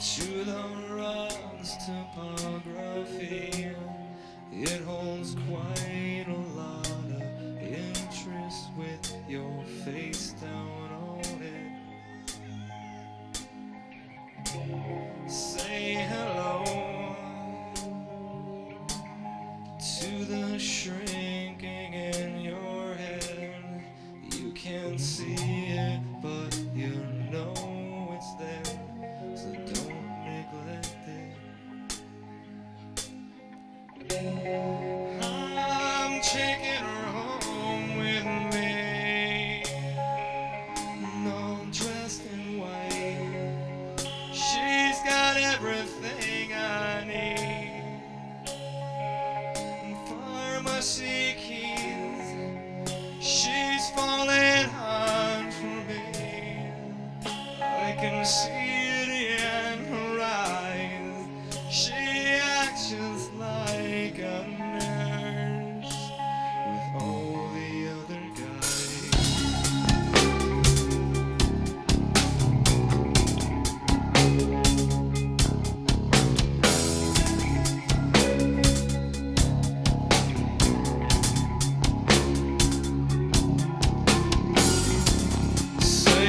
True love runs topography. It holds quite a lot of interest with your face down on it. Say hello to the shrinking in your head. You can see it.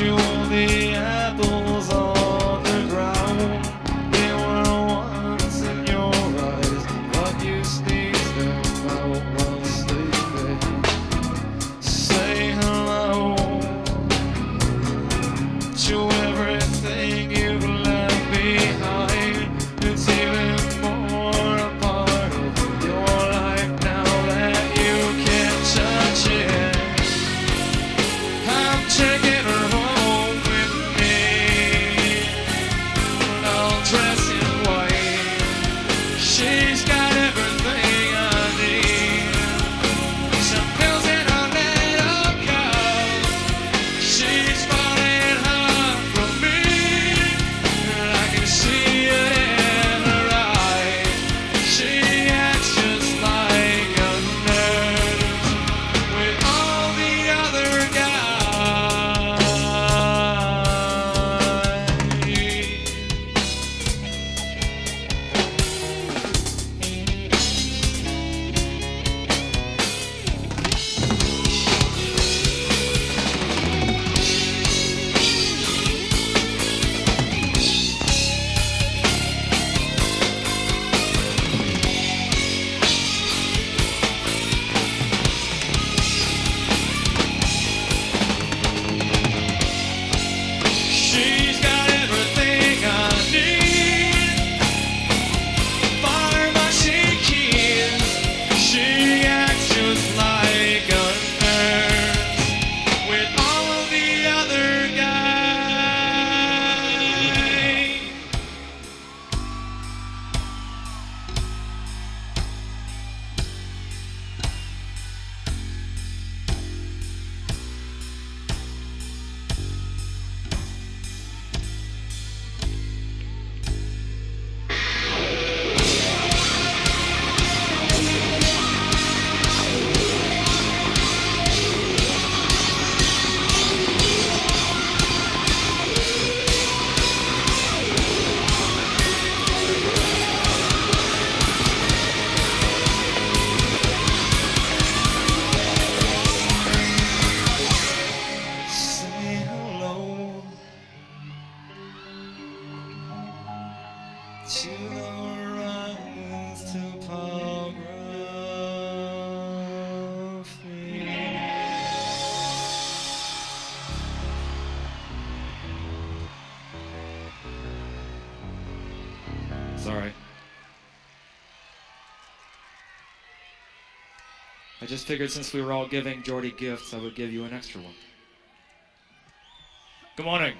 te ondeador. all right. I just figured since we were all giving Jeordie gifts, I would give you an extra one. Good morning.